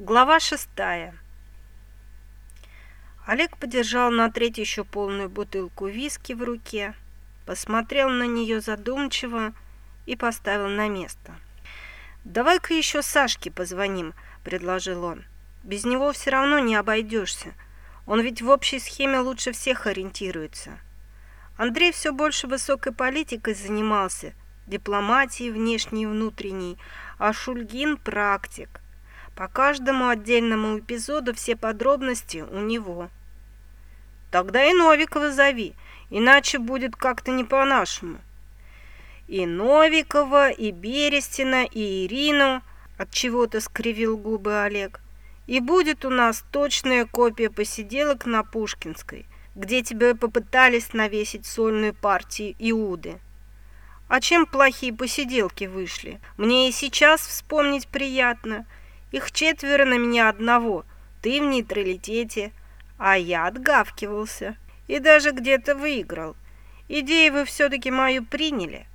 Глава шестая. Олег подержал на треть еще полную бутылку виски в руке, посмотрел на нее задумчиво и поставил на место. «Давай-ка еще Сашке позвоним», — предложил он. «Без него все равно не обойдешься. Он ведь в общей схеме лучше всех ориентируется». Андрей все больше высокой политикой занимался, дипломатией внешней и внутренней, а Шульгин – практик. По каждому отдельному эпизоду все подробности у него. Тогда и Новикова зови, иначе будет как-то не по-нашему. И Новикова, и Берестина, и Ирину, от чего-то скривил губы Олег. И будет у нас точная копия посиделок на Пушкинской, где тебе попытались навесить сольную партию Иуды. А чем плохие посиделки вышли? Мне и сейчас вспомнить приятно. Их четверо на меня одного. Ты в нейтралитете, а я отгавкивался. И даже где-то выиграл. Идею вы все-таки мою приняли.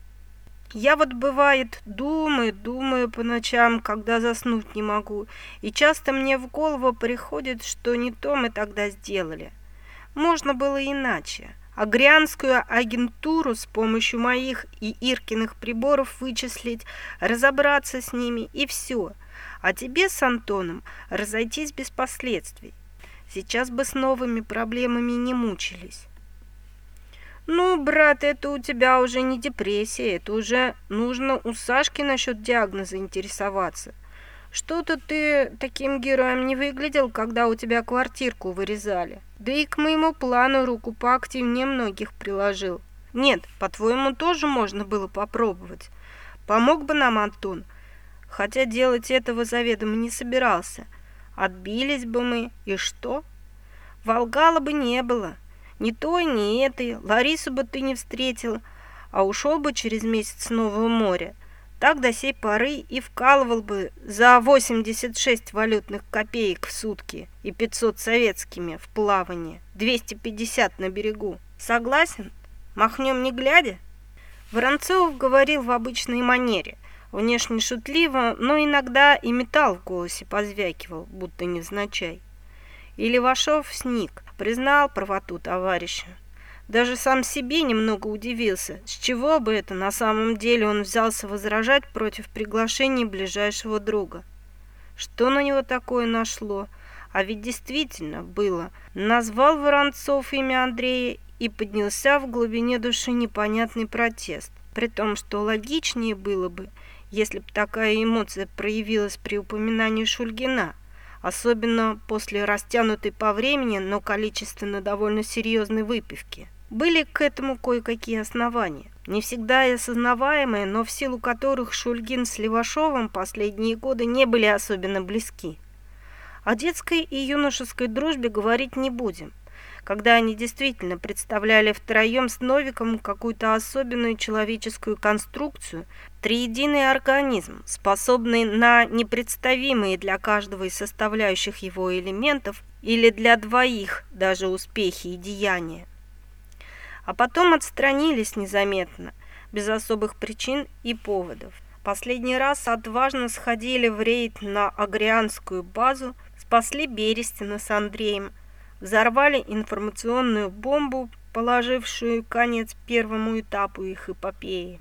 Я вот, бывает, думаю, думаю по ночам, когда заснуть не могу. И часто мне в голову приходит, что не то мы тогда сделали. Можно было иначе. Агрянскую агентуру с помощью моих и Иркиных приборов вычислить, разобраться с ними и все. А тебе с Антоном разойтись без последствий. Сейчас бы с новыми проблемами не мучились. Ну, брат, это у тебя уже не депрессия, это уже нужно у Сашки насчет диагноза интересоваться. Что-то ты таким героем не выглядел, когда у тебя квартирку вырезали. Да и к моему плану руку поактивнее многих приложил. Нет, по-твоему, тоже можно было попробовать. Помог бы нам Антон, хотя делать этого заведомо не собирался. Отбились бы мы, и что? Волгала бы не было. Ни той, ни этой. Ларису бы ты не встретил, а ушел бы через месяц снова в море. Так до сей поры и вкалывал бы за 86 валютных копеек в сутки и 500 советскими в плавании, 250 на берегу. Согласен? Махнем не глядя? Воронцов говорил в обычной манере, внешне шутливо, но иногда и металл в голосе позвякивал, будто невзначай. И Левашов сник, признал правоту товарища. Даже сам себе немного удивился, с чего бы это на самом деле он взялся возражать против приглашения ближайшего друга. Что на него такое нашло? А ведь действительно было. Назвал Воронцов имя Андрея и поднялся в глубине души непонятный протест. При том, что логичнее было бы, если бы такая эмоция проявилась при упоминании Шульгина, особенно после растянутой по времени, но количественно довольно серьезной выпивки. Были к этому кое-какие основания, не всегда осознаваемые, но в силу которых Шульгин с Левашовым последние годы не были особенно близки. О детской и юношеской дружбе говорить не будем. Когда они действительно представляли втроем с Новиком какую-то особенную человеческую конструкцию, триединый организм, способный на непредставимые для каждого из составляющих его элементов или для двоих даже успехи и деяния а потом отстранились незаметно, без особых причин и поводов. Последний раз отважно сходили в рейд на Агрианскую базу, спасли Берестина с Андреем, взорвали информационную бомбу, положившую конец первому этапу их эпопеи.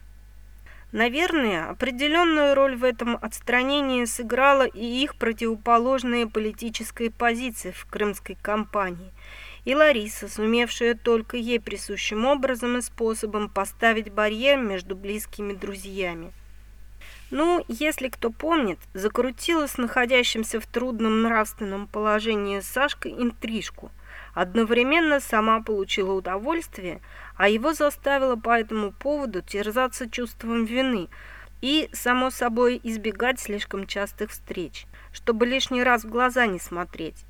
Наверное, определенную роль в этом отстранении сыграла и их противоположная политическая позиция в крымской кампании – и Лариса, сумевшая только ей присущим образом и способом поставить барьер между близкими друзьями. Ну, если кто помнит, закрутила с находящимся в трудном нравственном положении Сашкой интрижку. Одновременно сама получила удовольствие, а его заставила по этому поводу терзаться чувством вины и, само собой, избегать слишком частых встреч, чтобы лишний раз в глаза не смотреть.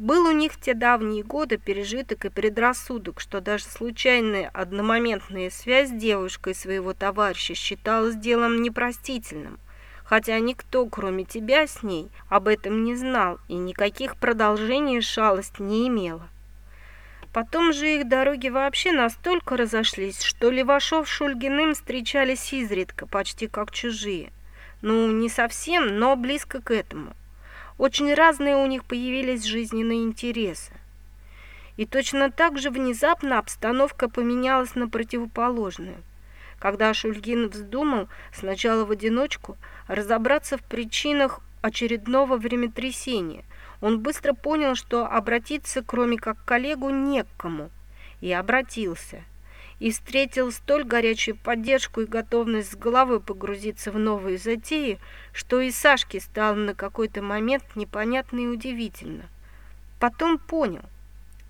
Был у них в те давние годы пережиток и предрассудок, что даже случайная одномоментная связь с девушкой своего товарища считалась делом непростительным, хотя никто, кроме тебя, с ней об этом не знал и никаких продолжений шалость не имела. Потом же их дороги вообще настолько разошлись, что Левашов с Шульгиным встречались изредка, почти как чужие. Ну, не совсем, но близко к этому. Очень разные у них появились жизненные интересы. И точно так же внезапно обстановка поменялась на противоположную. Когда Шульгин вздумал сначала в одиночку разобраться в причинах очередного времятрясения, он быстро понял, что обратиться, кроме как к коллегу, не к кому, и обратился. И встретил столь горячую поддержку и готовность с головой погрузиться в новые затеи, что и Сашке стало на какой-то момент непонятно и удивительно. Потом понял –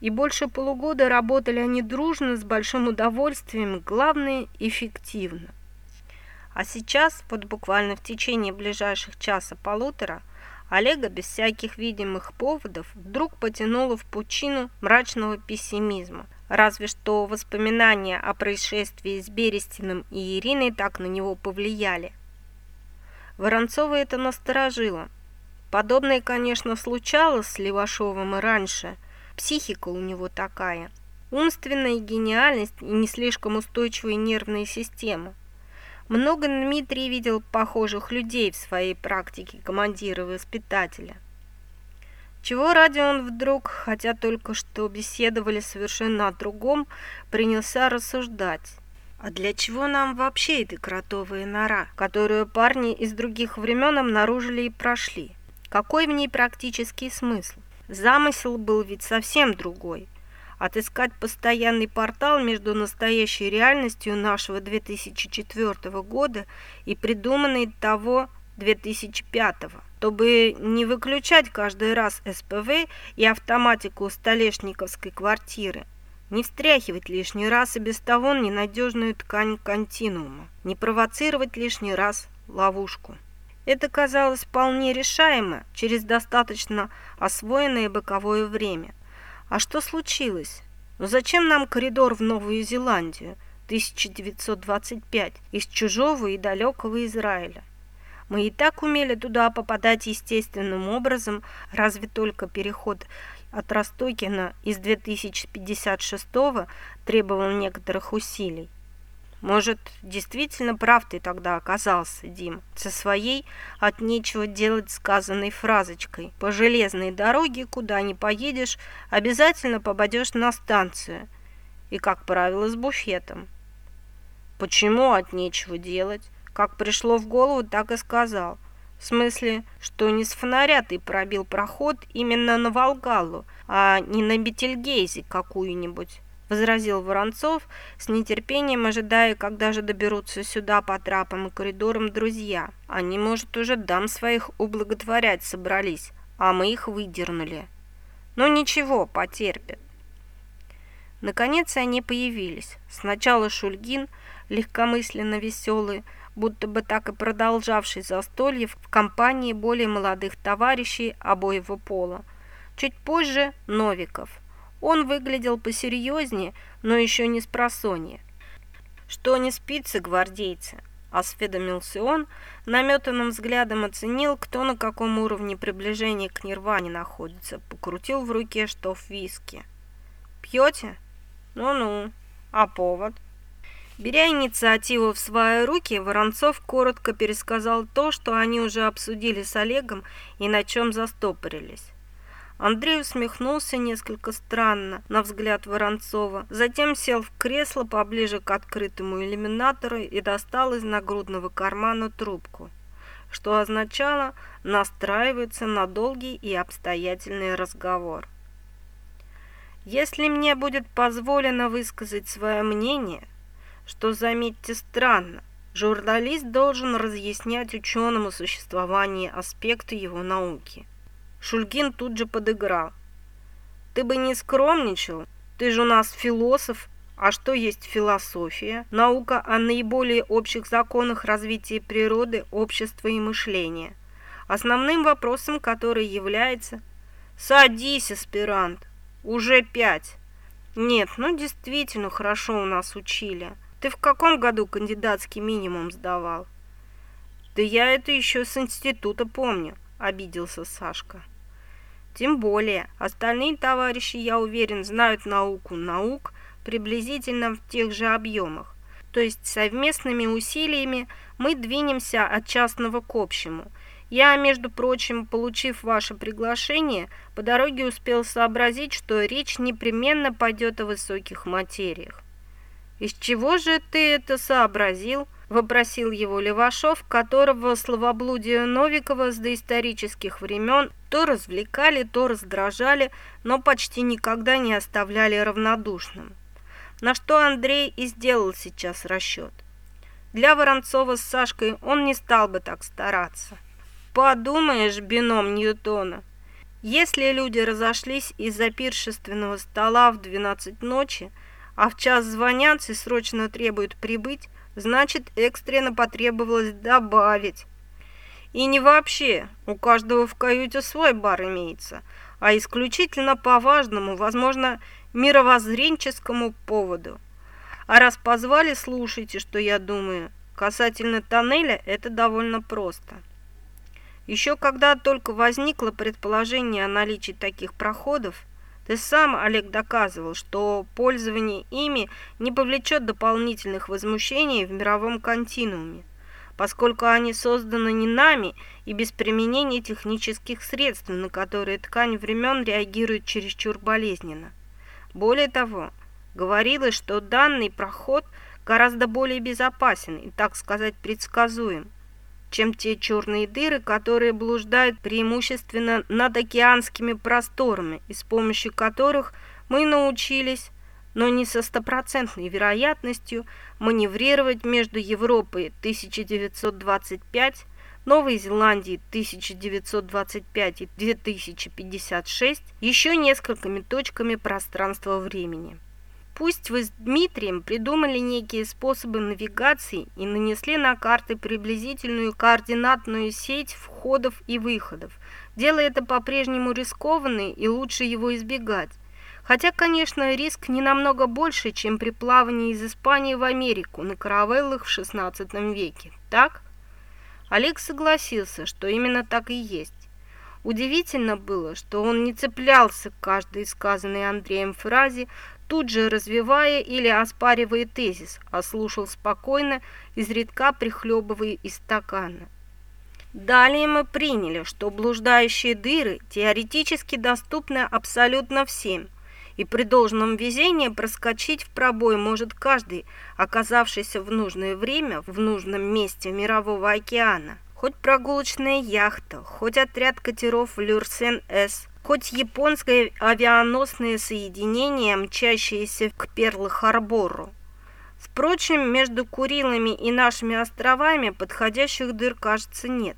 и больше полугода работали они дружно, с большим удовольствием, главное – эффективно. А сейчас, вот буквально в течение ближайших часа-полутора, Олега без всяких видимых поводов вдруг потянуло в пучину мрачного пессимизма. Разве что воспоминания о происшествии с Берестиным и Ириной так на него повлияли. Воронцова это насторожило. Подобное, конечно, случалось с Левашовым и раньше – Психика у него такая. Умственная гениальность и не слишком устойчивая нервная система. Много Дмитрий видел похожих людей в своей практике командира и воспитателя. Чего ради он вдруг, хотя только что беседовали совершенно о другом, принялся рассуждать. А для чего нам вообще эта кротовая нора, которую парни из других времен обнаружили и прошли? Какой в ней практический смысл? Замысел был ведь совсем другой. Отыскать постоянный портал между настоящей реальностью нашего 2004 года и придуманной того 2005 чтобы не выключать каждый раз СПВ и автоматику столешниковской квартиры, не встряхивать лишний раз и без того ненадежную ткань континуума, не провоцировать лишний раз ловушку. Это казалось вполне решаемо через достаточно освоенное боковое время. А что случилось? Ну зачем нам коридор в Новую Зеландию 1925 из чужого и далекого Израиля? Мы и так умели туда попадать естественным образом, разве только переход от Ростокина из 2056 требовал некоторых усилий. Может, действительно прав ты тогда оказался, Дим, со своей от нечего делать сказанной фразочкой. По железной дороге, куда не поедешь, обязательно попадешь на станцию. И, как правило, с буфетом. Почему от нечего делать? Как пришло в голову, так и сказал. В смысле, что не с фонаря ты пробил проход именно на Волгалу, а не на Бетельгейзе какую-нибудь возразил Воронцов, с нетерпением ожидая, когда же доберутся сюда по трапам и коридорам друзья. Они, может, уже дам своих ублаготворять собрались, а мы их выдернули. Но ну, ничего, потерпят. Наконец они появились. Сначала Шульгин, легкомысленно веселый, будто бы так и продолжавший застолье в компании более молодых товарищей обоего пола. Чуть позже Новиков – он выглядел посерьезнее, но еще не с просонья. «Что не спится, гвардейцы?» – осведомился он, наметанным взглядом оценил, кто на каком уровне приближения к нирване находится, покрутил в руке штоф виски. «Пьете? Ну-ну. А повод?» Беря инициативу в свои руки, Воронцов коротко пересказал то, что они уже обсудили с Олегом и на чем застопорились. Андрей усмехнулся несколько странно, на взгляд Воронцова, затем сел в кресло поближе к открытому иллюминатору и достал из нагрудного кармана трубку, что означало настраиваться на долгий и обстоятельный разговор. Если мне будет позволено высказать свое мнение, что, заметьте, странно, журналист должен разъяснять ученому существование аспекта его науки – Шульгин тут же подыграл. «Ты бы не скромничал, ты же у нас философ, а что есть философия? Наука о наиболее общих законах развития природы, общества и мышления. Основным вопросом который является «Садись, аспирант! Уже пять!» «Нет, ну действительно хорошо у нас учили. Ты в каком году кандидатский минимум сдавал?» «Да я это еще с института помню», — обиделся Сашка. Тем более, остальные товарищи, я уверен, знают науку наук приблизительно в тех же объемах. То есть совместными усилиями мы двинемся от частного к общему. Я, между прочим, получив ваше приглашение, по дороге успел сообразить, что речь непременно пойдет о высоких материях. «Из чего же ты это сообразил?» – вопросил его Левашов, которого словоблудие Новикова с доисторических времен то развлекали, то раздражали, но почти никогда не оставляли равнодушным. На что Андрей и сделал сейчас расчет. Для Воронцова с Сашкой он не стал бы так стараться. Подумаешь, бином Ньютона. Если люди разошлись из-за пиршественного стола в 12 ночи, а в час звонят и срочно требуют прибыть, значит, экстренно потребовалось добавить. И не вообще, у каждого в каюте свой бар имеется, а исключительно по важному, возможно, мировоззренческому поводу. А раз позвали, слушайте, что я думаю. Касательно тоннеля, это довольно просто. Еще когда только возникло предположение о наличии таких проходов, ты сам, Олег, доказывал, что пользование ими не повлечет дополнительных возмущений в мировом континууме, поскольку они созданы не нами и без применения технических средств, на которые ткань времен реагирует чересчур болезненно. Более того, говорилось, что данный проход гораздо более безопасен и, так сказать, предсказуем чем те черные дыры, которые блуждают преимущественно над океанскими просторами, и с помощью которых мы научились, но не со стопроцентной вероятностью, маневрировать между Европой 1925, Новой Зеландией 1925 и 2056 еще несколькими точками пространства-времени. Пусть вы с Дмитрием придумали некие способы навигации и нанесли на карты приблизительную координатную сеть входов и выходов. Дело это по-прежнему рискованное и лучше его избегать. Хотя, конечно, риск не намного больше, чем при плавании из Испании в Америку на каравеллах в XVI веке. Так? Олег согласился, что именно так и есть. Удивительно было, что он не цеплялся к каждой сказанной Андреем фразе, тут же развивая или оспаривая тезис, а слушал спокойно, изредка прихлебывая из стакана. Далее мы приняли, что блуждающие дыры теоретически доступны абсолютно всем, и при должном везении проскочить в пробой может каждый, оказавшийся в нужное время в нужном месте мирового океана. Хоть прогулочная яхта, хоть отряд катеров Люрсен-С, Хоть японское авианосное соединение, мчащееся к Перл-Харбору. Впрочем, между Курилами и нашими островами подходящих дыр, кажется, нет.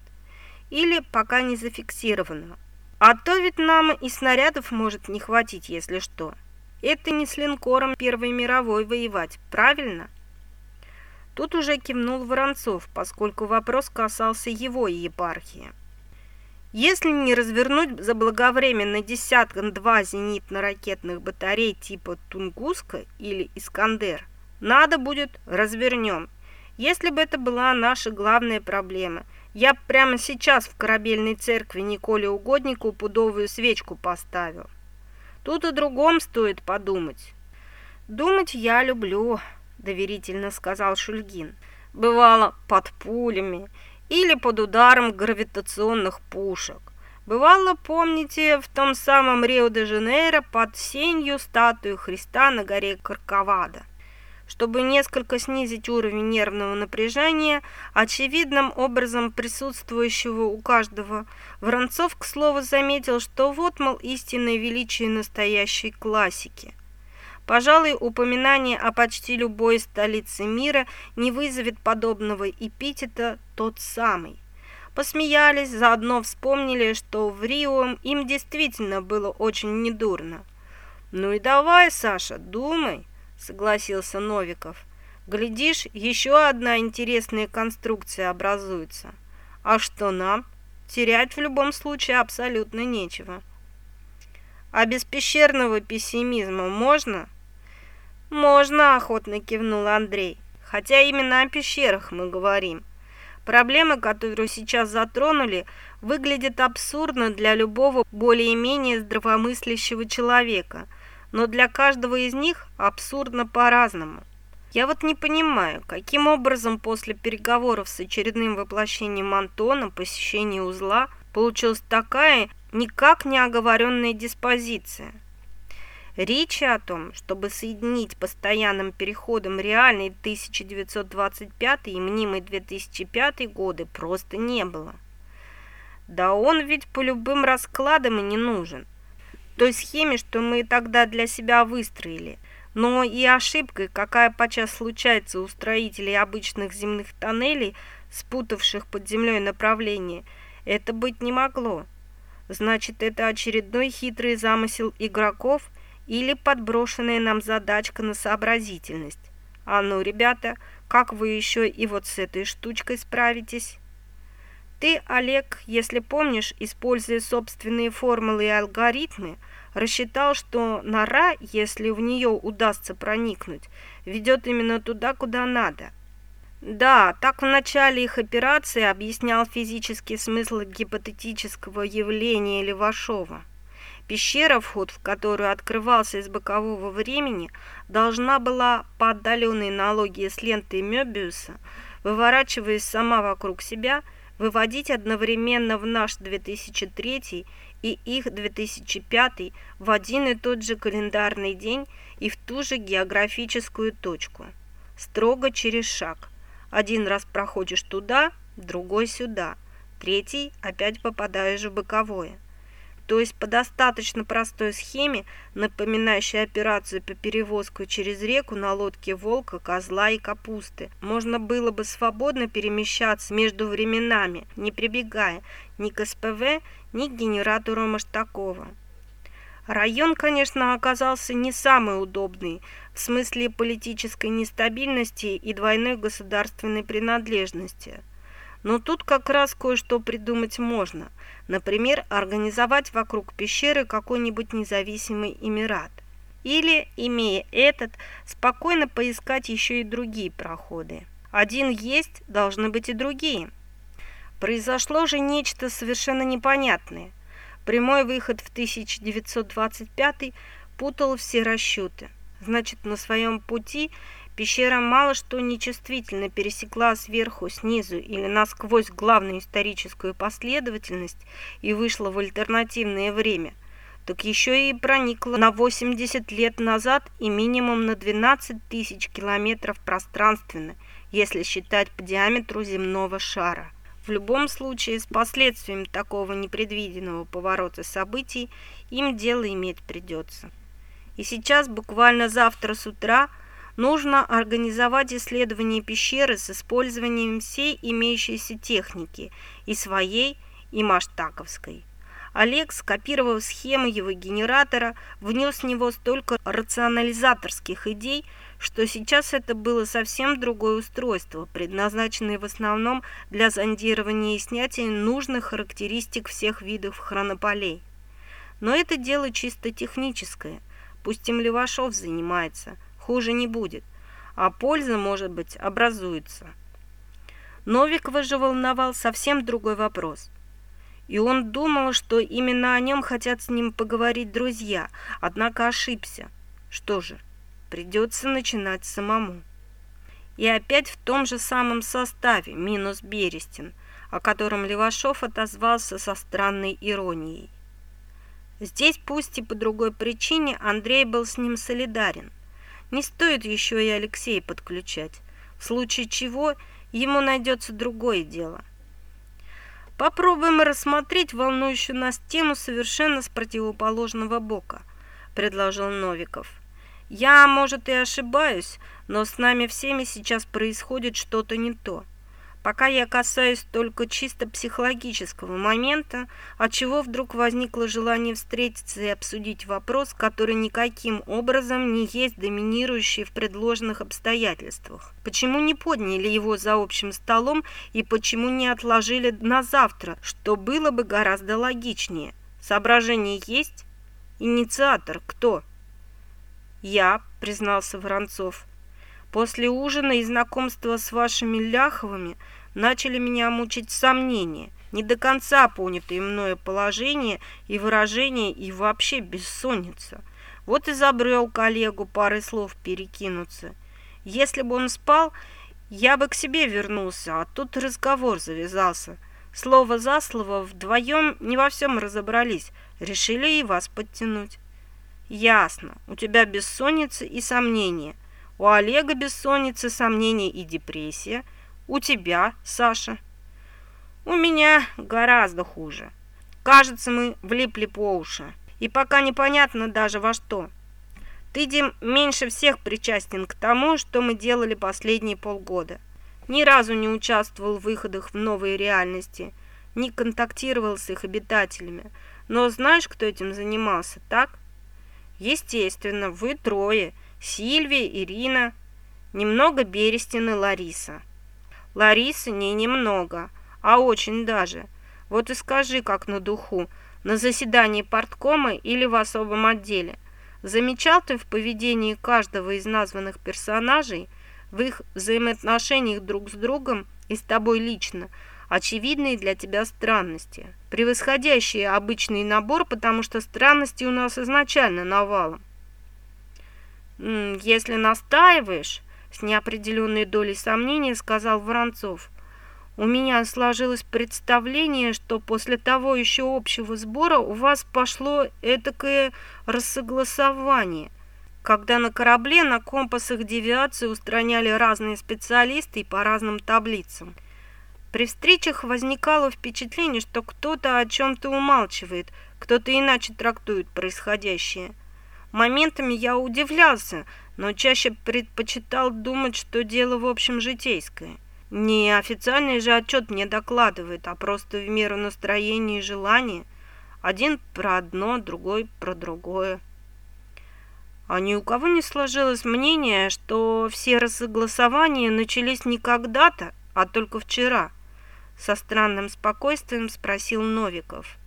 Или пока не зафиксировано. А то ведь нам и снарядов может не хватить, если что. Это не с линкором Первой мировой воевать, правильно? Тут уже кивнул Воронцов, поскольку вопрос касался его епархии. Если не развернуть заблаговременно десятком-два зенитно-ракетных батарей типа Тунгуска или Искандер, надо будет развернем. Если бы это была наша главная проблема, я прямо сейчас в корабельной церкви Николе Угоднику пудовую свечку поставил. Тут о другом стоит подумать. Думать я люблю, доверительно сказал Шульгин. Бывало под пулями или под ударом гравитационных пушек. Бывало, помните, в том самом Рио-де-Жанейро под сенью статуи Христа на горе Карковада. Чтобы несколько снизить уровень нервного напряжения, очевидным образом присутствующего у каждого, Воронцов, к слову, заметил, что вот, мол, истинное величие настоящей классики – Пожалуй, упоминание о почти любой столице мира не вызовет подобного эпитета тот самый. Посмеялись, заодно вспомнили, что в Рио им действительно было очень недурно. «Ну и давай, Саша, думай», — согласился Новиков. «Глядишь, еще одна интересная конструкция образуется. А что нам? Терять в любом случае абсолютно нечего». «А без пещерного пессимизма можно?» «Можно», – охотно кивнул Андрей. «Хотя именно о пещерах мы говорим. Проблема, которую сейчас затронули, выглядит абсурдно для любого более-менее здравомыслящего человека, но для каждого из них абсурдно по-разному. Я вот не понимаю, каким образом после переговоров с очередным воплощением Антона, посещения узла, получилась такая никак не оговоренная диспозиция. Речи о том, чтобы соединить постоянным переходом реальный 1925 и мнимый 2005 годы, просто не было. Да он ведь по любым раскладам и не нужен. Той схеме, что мы тогда для себя выстроили – но и ошибкой, какая подчас случается у строителей обычных земных тоннелей, спутавших под землей направление, это быть не могло. Значит, это очередной хитрый замысел игроков или подброшенная нам задачка на сообразительность. А ну, ребята, как вы еще и вот с этой штучкой справитесь? Ты, Олег, если помнишь, используя собственные формулы и алгоритмы, рассчитал, что нора, если в нее удастся проникнуть, ведет именно туда, куда надо. Да, так в начале их операции объяснял физический смысл гипотетического явления Левашова. Пещера, вход в которую открывался из бокового времени, должна была, по отдаленной аналогии с лентой Мёбиуса, выворачиваясь сама вокруг себя, выводить одновременно в наш 2003 и их 2005 в один и тот же календарный день и в ту же географическую точку. Строго через шаг. Один раз проходишь туда, другой сюда, третий опять попадаешь в боковое. То есть по достаточно простой схеме, напоминающей операцию по перевозку через реку на лодке волка, козла и капусты, можно было бы свободно перемещаться между временами, не прибегая ни к СПВ, ни к генератору Маштакова. Район, конечно, оказался не самый удобный в смысле политической нестабильности и двойной государственной принадлежности – но тут как раз кое-что придумать можно. Например, организовать вокруг пещеры какой-нибудь независимый эмират. Или, имея этот, спокойно поискать еще и другие проходы. Один есть, должны быть и другие. Произошло же нечто совершенно непонятное. Прямой выход в 1925 путал все расчеты. Значит, на своем пути Пещера мало что нечувствительно пересекла сверху, снизу или насквозь главную историческую последовательность и вышла в альтернативное время, так еще и проникла на 80 лет назад и минимум на 12 тысяч километров пространственно, если считать по диаметру земного шара. В любом случае, с последствиями такого непредвиденного поворота событий им дело иметь придется. И сейчас, буквально завтра с утра, нужно организовать исследование пещеры с использованием всей имеющейся техники, и своей, и маштаковской. Олег, скопировав схему его генератора, внес в него столько рационализаторских идей, что сейчас это было совсем другое устройство, предназначенное в основном для зондирования и снятия нужных характеристик всех видов хронополей. Но это дело чисто техническое. Пусть им Левашов занимается – Хуже не будет, а польза, может быть, образуется. Новикова же волновал совсем другой вопрос. И он думал, что именно о нем хотят с ним поговорить друзья, однако ошибся. Что же, придется начинать самому. И опять в том же самом составе, минус Берестин, о котором Левашов отозвался со странной иронией. Здесь, пусть и по другой причине, Андрей был с ним солидарен – не стоит еще и Алексея подключать, в случае чего ему найдется другое дело. Попробуем рассмотреть волнующую нас тему совершенно с противоположного бока, предложил Новиков. Я, может, и ошибаюсь, но с нами всеми сейчас происходит что-то не то. Пока я касаюсь только чисто психологического момента, от чего вдруг возникло желание встретиться и обсудить вопрос, который никаким образом не есть доминирующий в предложенных обстоятельствах. Почему не подняли его за общим столом и почему не отложили на завтра, что было бы гораздо логичнее? Соображение есть? Инициатор кто? Я, признался Воронцов. После ужина и знакомства с вашими Ляховыми начали меня мучить сомнения, не до конца понятые мною положение и выражение и вообще бессонница. Вот и забрел коллегу парой слов перекинуться. Если бы он спал, я бы к себе вернулся, а тут разговор завязался. Слово за слово вдвоем не во всем разобрались, решили и вас подтянуть. Ясно, у тебя бессонница и сомнения. У Олега бессонница, сомнения и депрессия. У тебя, Саша. У меня гораздо хуже. Кажется, мы влипли по уши. И пока непонятно даже во что. Ты, Дим, меньше всех причастен к тому, что мы делали последние полгода. Ни разу не участвовал в выходах в новые реальности, не контактировал с их обитателями. Но знаешь, кто этим занимался, так? Естественно, вы трое. Сильвия, Ирина, немного Берестин и Лариса. Ларисы не немного, а очень даже. Вот и скажи, как на духу, на заседании порткома или в особом отделе. Замечал ты в поведении каждого из названных персонажей, в их взаимоотношениях друг с другом и с тобой лично, очевидные для тебя странности, превосходящие обычный набор, потому что странности у нас изначально навалом. «Если настаиваешь», — с неопределенной долей сомнения сказал Воронцов, у меня сложилось представление, что после того еще общего сбора у вас пошло этакое рассогласование, когда на корабле на компасах девиации устраняли разные специалисты по разным таблицам. При встречах возникало впечатление, что кто-то о чем-то умалчивает, кто-то иначе трактует происходящее. Моментами я удивлялся, но чаще предпочитал думать, что дело в общем житейское. Не официальный же отчет мне докладывает, а просто в меру настроения и желания. Один про одно, другой про другое. А ни у кого не сложилось мнение, что все рассогласования начались не когда-то, а только вчера. Со странным спокойствием спросил Новиков.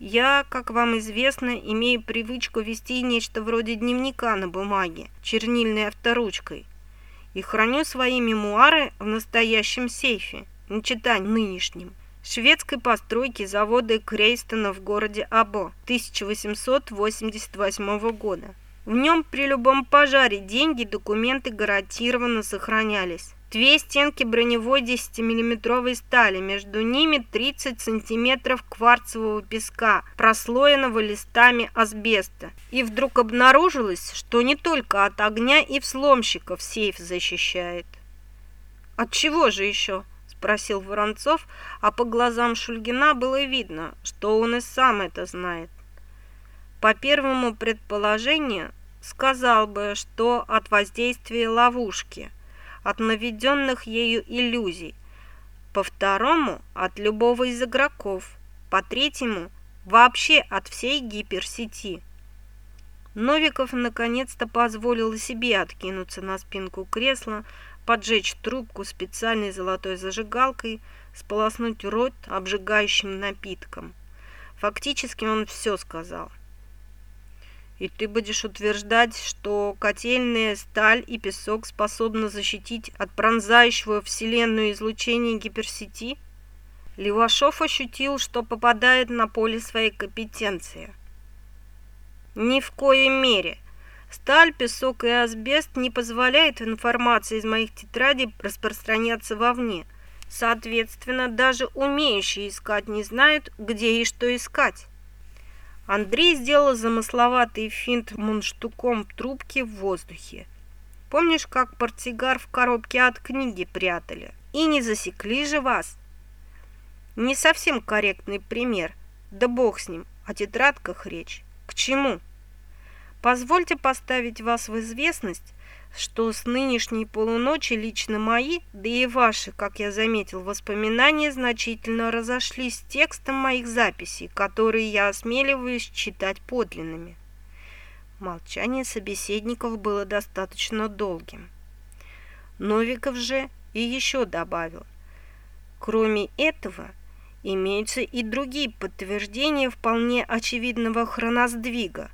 Я, как вам известно, имею привычку вести нечто вроде дневника на бумаге, чернильной авторучкой и храню свои мемуары в настоящем сейфе, не читая нынешним, шведской постройки завода Крейстона в городе Або 1888 года. В нем при любом пожаре деньги, документы гарантированно сохранялись. Две стенки броневой 10-миллиметровой стали, между ними 30 сантиметров кварцевого песка, прослоенного листами асбеста. И вдруг обнаружилось, что не только от огня и взломщиков сейф защищает. «От чего же еще?» – спросил Воронцов, а по глазам Шульгина было видно, что он и сам это знает. По первому предположению, сказал бы, что от воздействия ловушки – от наведенных ею иллюзий, по второму – от любого из игроков, по третьему – вообще от всей гиперсети. Новиков наконец-то позволил себе откинуться на спинку кресла, поджечь трубку специальной золотой зажигалкой, сполоснуть рот обжигающим напитком. Фактически он все сказал – и ты будешь утверждать, что котельная сталь и песок способны защитить от пронзающего вселенную излучения гиперсети? Левашов ощутил, что попадает на поле своей компетенции. Ни в коей мере. Сталь, песок и асбест не позволяют информации из моих тетрадей распространяться вовне. Соответственно, даже умеющие искать не знают, где и что искать. Андрей сделал замысловатый финт мундштуком трубки в воздухе. Помнишь, как портсигар в коробке от книги прятали? И не засекли же вас? Не совсем корректный пример. Да бог с ним, о тетрадках речь. К чему? Позвольте поставить вас в известность, что с нынешней полуночи лично мои, да и ваши, как я заметил, воспоминания значительно разошлись с текстом моих записей, которые я осмеливаюсь читать подлинными. Молчание собеседников было достаточно долгим. Новиков же и еще добавил. Кроме этого, имеются и другие подтверждения вполне очевидного хроносдвига –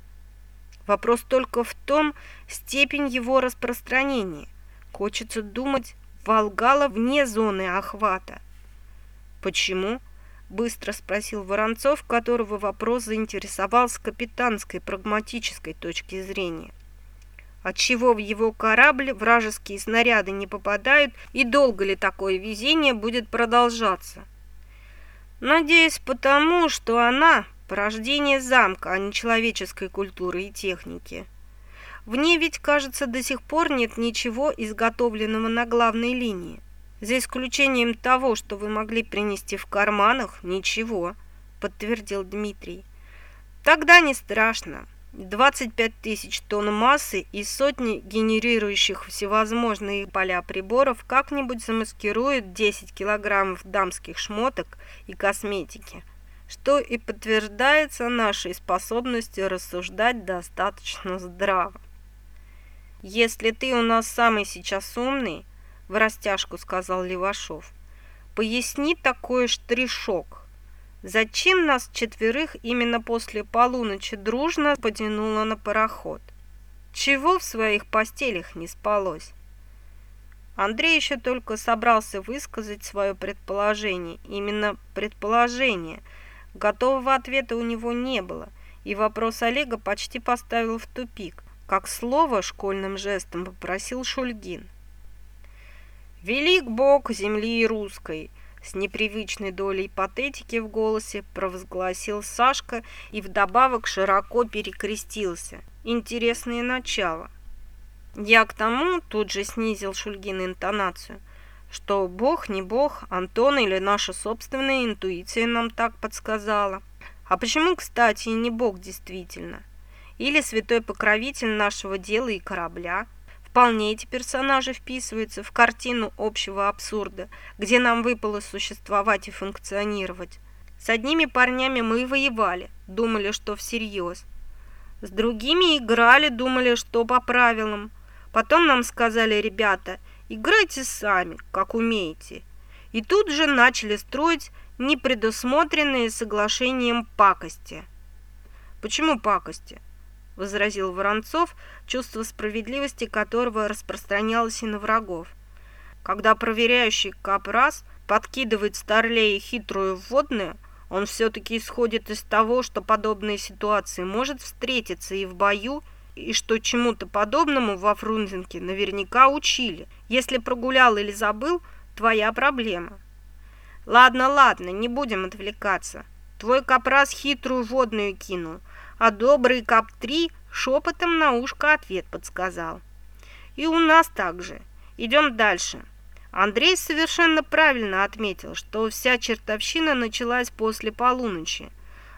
Вопрос только в том, степень его распространения. Хочется думать, Волгала вне зоны охвата. Почему? Быстро спросил Воронцов, которого вопрос заинтересовал с капитанской прагматической точки зрения. отчего в его корабль вражеские снаряды не попадают и долго ли такое везение будет продолжаться. Надеюсь, потому что она порождение замка, а не человеческой культуры и техники. В ней ведь, кажется, до сих пор нет ничего изготовленного на главной линии. За исключением того, что вы могли принести в карманах, ничего, подтвердил Дмитрий. Тогда не страшно. 25 тысяч тонн массы и сотни генерирующих всевозможные поля приборов как-нибудь замаскируют 10 килограммов дамских шмоток и косметики, что и подтверждается нашей способностью рассуждать достаточно здраво. «Если ты у нас самый сейчас умный, — в растяжку сказал Левашов, — поясни такой штришок, Зачем нас четверых именно после полуночи дружно потянуло на пароход? Чего в своих постелях не спалось? Андрей еще только собрался высказать свое предположение, именно предположение. Готового ответа у него не было, и вопрос Олега почти поставил в тупик, как слово школьным жестом попросил Шульгин. «Велик Бог земли русской!» С непривычной долей патетики в голосе провозгласил Сашка и вдобавок широко перекрестился. Интересное начало. Я к тому тут же снизил Шульгин интонацию, что бог не бог, Антон или наша собственная интуиция нам так подсказала. А почему, кстати, и не бог действительно? Или святой покровитель нашего дела и корабля – Вполне эти персонажи вписываются в картину общего абсурда, где нам выпало существовать и функционировать. С одними парнями мы воевали, думали, что всерьез. С другими играли, думали, что по правилам. Потом нам сказали, ребята, играйте сами, как умеете. И тут же начали строить непредусмотренные соглашением пакости. Почему пакости? – возразил Воронцов, чувство справедливости которого распространялось и на врагов. Когда проверяющий капрас подкидывает старлей хитрую вводную, он все-таки исходит из того, что подобные ситуации может встретиться и в бою, и что чему-то подобному во Фрунзенке наверняка учили. Если прогулял или забыл, твоя проблема. Ладно, ладно, не будем отвлекаться. Твой капрас хитрую водную кинул – а добрый КАП-3 шепотом на ушко ответ подсказал. И у нас также. Идем дальше. Андрей совершенно правильно отметил, что вся чертовщина началась после полуночи,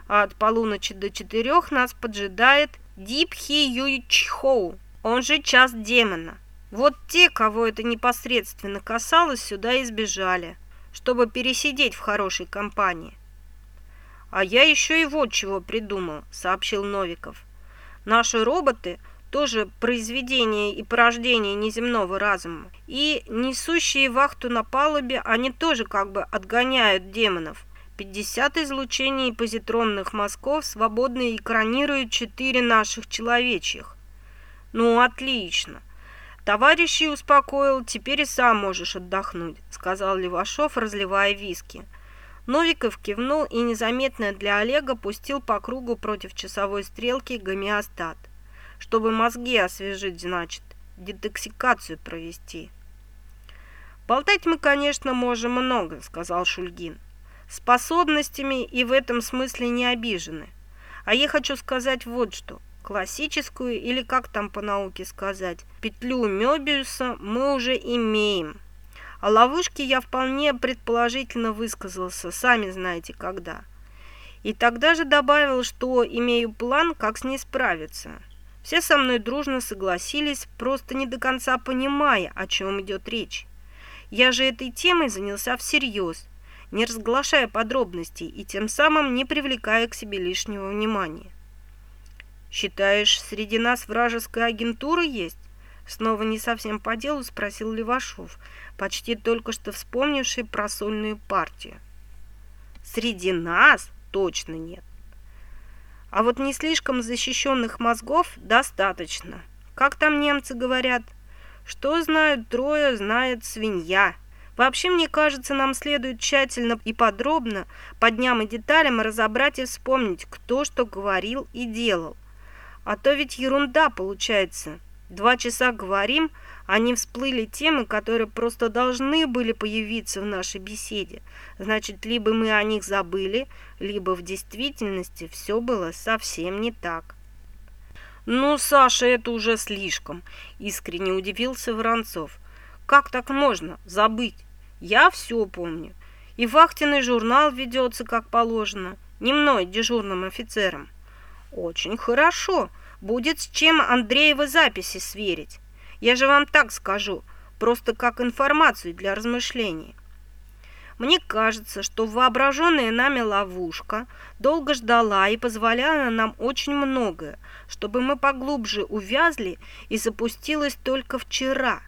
а от полуночи до четырех нас поджидает Дипхи Юйчхоу, он же час демона. Вот те, кого это непосредственно касалось, сюда избежали, чтобы пересидеть в хорошей компании. «А я еще и вот чего придумал», — сообщил Новиков. «Наши роботы тоже произведение и порождение неземного разума. И несущие вахту на палубе, они тоже как бы отгоняют демонов. 50 излучений позитронных мазков свободно экранируют 4 наших человечьих. Ну, отлично. Товарищи успокоил, теперь и сам можешь отдохнуть, сказал Левашов, разливая виски. Новиков кивнул и незаметно для Олега пустил по кругу против часовой стрелки гомеостат. Чтобы мозги освежить, значит, детоксикацию провести. «Болтать мы, конечно, можем много», — сказал Шульгин. «Способностями и в этом смысле не обижены. А я хочу сказать вот что. Классическую, или как там по науке сказать, петлю Мёбиуса мы уже имеем». О ловушке я вполне предположительно высказался, сами знаете когда. И тогда же добавил, что имею план, как с ней справиться. Все со мной дружно согласились, просто не до конца понимая, о чем идет речь. Я же этой темой занялся всерьез, не разглашая подробностей и тем самым не привлекая к себе лишнего внимания. «Считаешь, среди нас вражеская агентура есть?» Снова не совсем по делу спросил Левашов, почти только что вспомнивший про сольную партию. Среди нас точно нет. А вот не слишком защищенных мозгов достаточно. Как там немцы говорят? Что знают трое, знает свинья. Вообще, мне кажется, нам следует тщательно и подробно по дням и деталям разобрать и вспомнить, кто что говорил и делал. А то ведь ерунда получается. Два часа говорим, они всплыли темы, которые просто должны были появиться в нашей беседе. Значит, либо мы о них забыли, либо в действительности все было совсем не так. «Ну, Саша, это уже слишком», – искренне удивился Воронцов. «Как так можно забыть? Я все помню. И вахтенный журнал ведется как положено, не мной, дежурным офицером». «Очень хорошо. Будет с чем Андреевы записи сверить. Я же вам так скажу, просто как информацию для размышлений. Мне кажется, что воображенная нами ловушка долго ждала и позволяла нам очень многое, чтобы мы поглубже увязли и запустилась только вчера.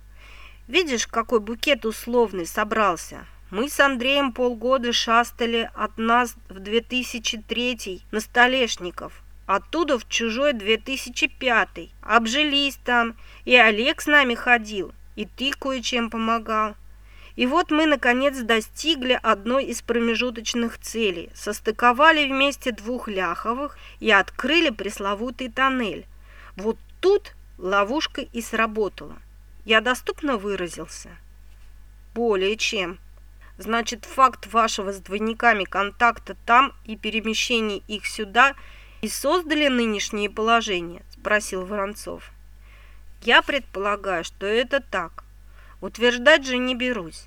Видишь, какой букет условный собрался? Мы с Андреем полгода шастали от нас в 2003 на Столешников, Оттуда в чужой 2005 Обжились там, и Олег с нами ходил, и ты кое-чем помогал. И вот мы, наконец, достигли одной из промежуточных целей. Состыковали вместе двух ляховых и открыли пресловутый тоннель. Вот тут ловушка и сработала. Я доступно выразился? Более чем. Значит, факт вашего с двойниками контакта там и перемещения их сюда – и создали нынешнее положение?» – спросил Воронцов. «Я предполагаю, что это так. Утверждать же не берусь.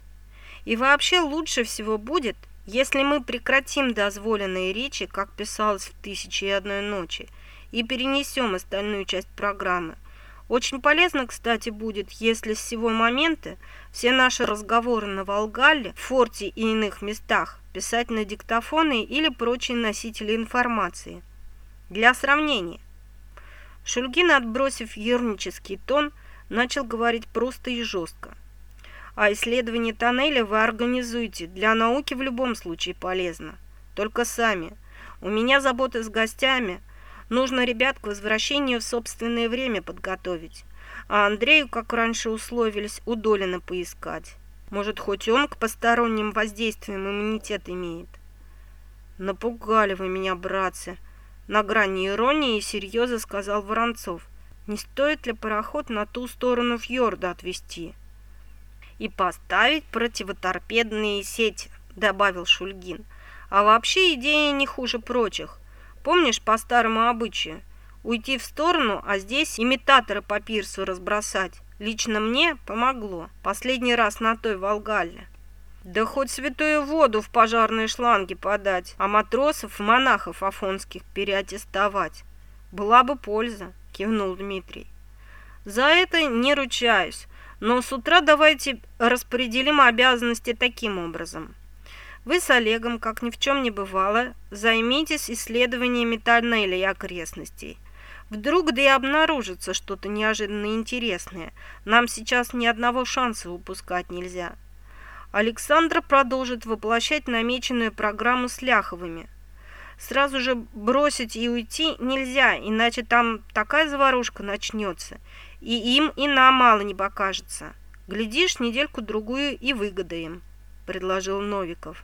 И вообще лучше всего будет, если мы прекратим дозволенные речи, как писалось в «Тысяче и одной ночи», и перенесем остальную часть программы. Очень полезно, кстати, будет, если с сего момента все наши разговоры на Волгале, в форте и иных местах писать на диктофоны или прочие носители информации. Для сравнения. Шульгин, отбросив ернический тон, начал говорить просто и жестко. А исследование тоннеля вы организуете. Для науки в любом случае полезно. Только сами. У меня заботы с гостями. Нужно ребят к возвращению в собственное время подготовить. А Андрею, как раньше условились, у Долина поискать. Может, хоть он к посторонним воздействиям иммунитет имеет. Напугали вы меня, братцы, на грани иронии и серьеза сказал Воронцов. Не стоит ли пароход на ту сторону фьорда отвести? И поставить противоторпедные сети, добавил Шульгин. А вообще идея не хуже прочих. Помнишь по старому обычаю? Уйти в сторону, а здесь имитаторы по пирсу разбросать. Лично мне помогло. Последний раз на той Волгале. Да хоть святую воду в пожарные шланги подать, а матросов и монахов афонских переаттестовать. Была бы польза, кивнул Дмитрий. За это не ручаюсь, но с утра давайте распределим обязанности таким образом. Вы с Олегом, как ни в чем не бывало, займитесь исследованиями тоннеля и окрестностей. Вдруг да и обнаружится что-то неожиданно интересное. Нам сейчас ни одного шанса упускать нельзя. Александра продолжит воплощать намеченную программу с Ляховыми. Сразу же бросить и уйти нельзя, иначе там такая заварушка начнется, и им, и нам мало не покажется. Глядишь, недельку-другую и выгодаем, предложил Новиков.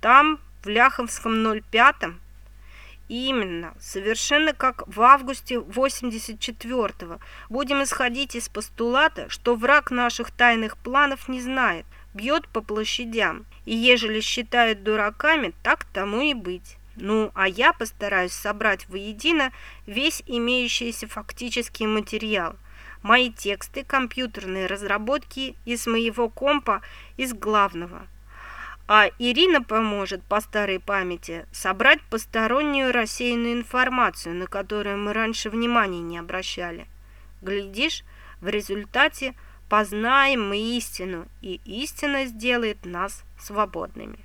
Там, в Ляховском 05-м, Именно, совершенно как в августе 84-го. Будем исходить из постулата, что враг наших тайных планов не знает – бьет по площадям, и ежели считают дураками, так тому и быть. Ну, а я постараюсь собрать воедино весь имеющийся фактический материал. Мои тексты, компьютерные разработки из моего компа, из главного. А Ирина поможет по старой памяти собрать постороннюю рассеянную информацию, на которую мы раньше внимания не обращали. Глядишь, в результате – познаем мы истину, и истина сделает нас свободными.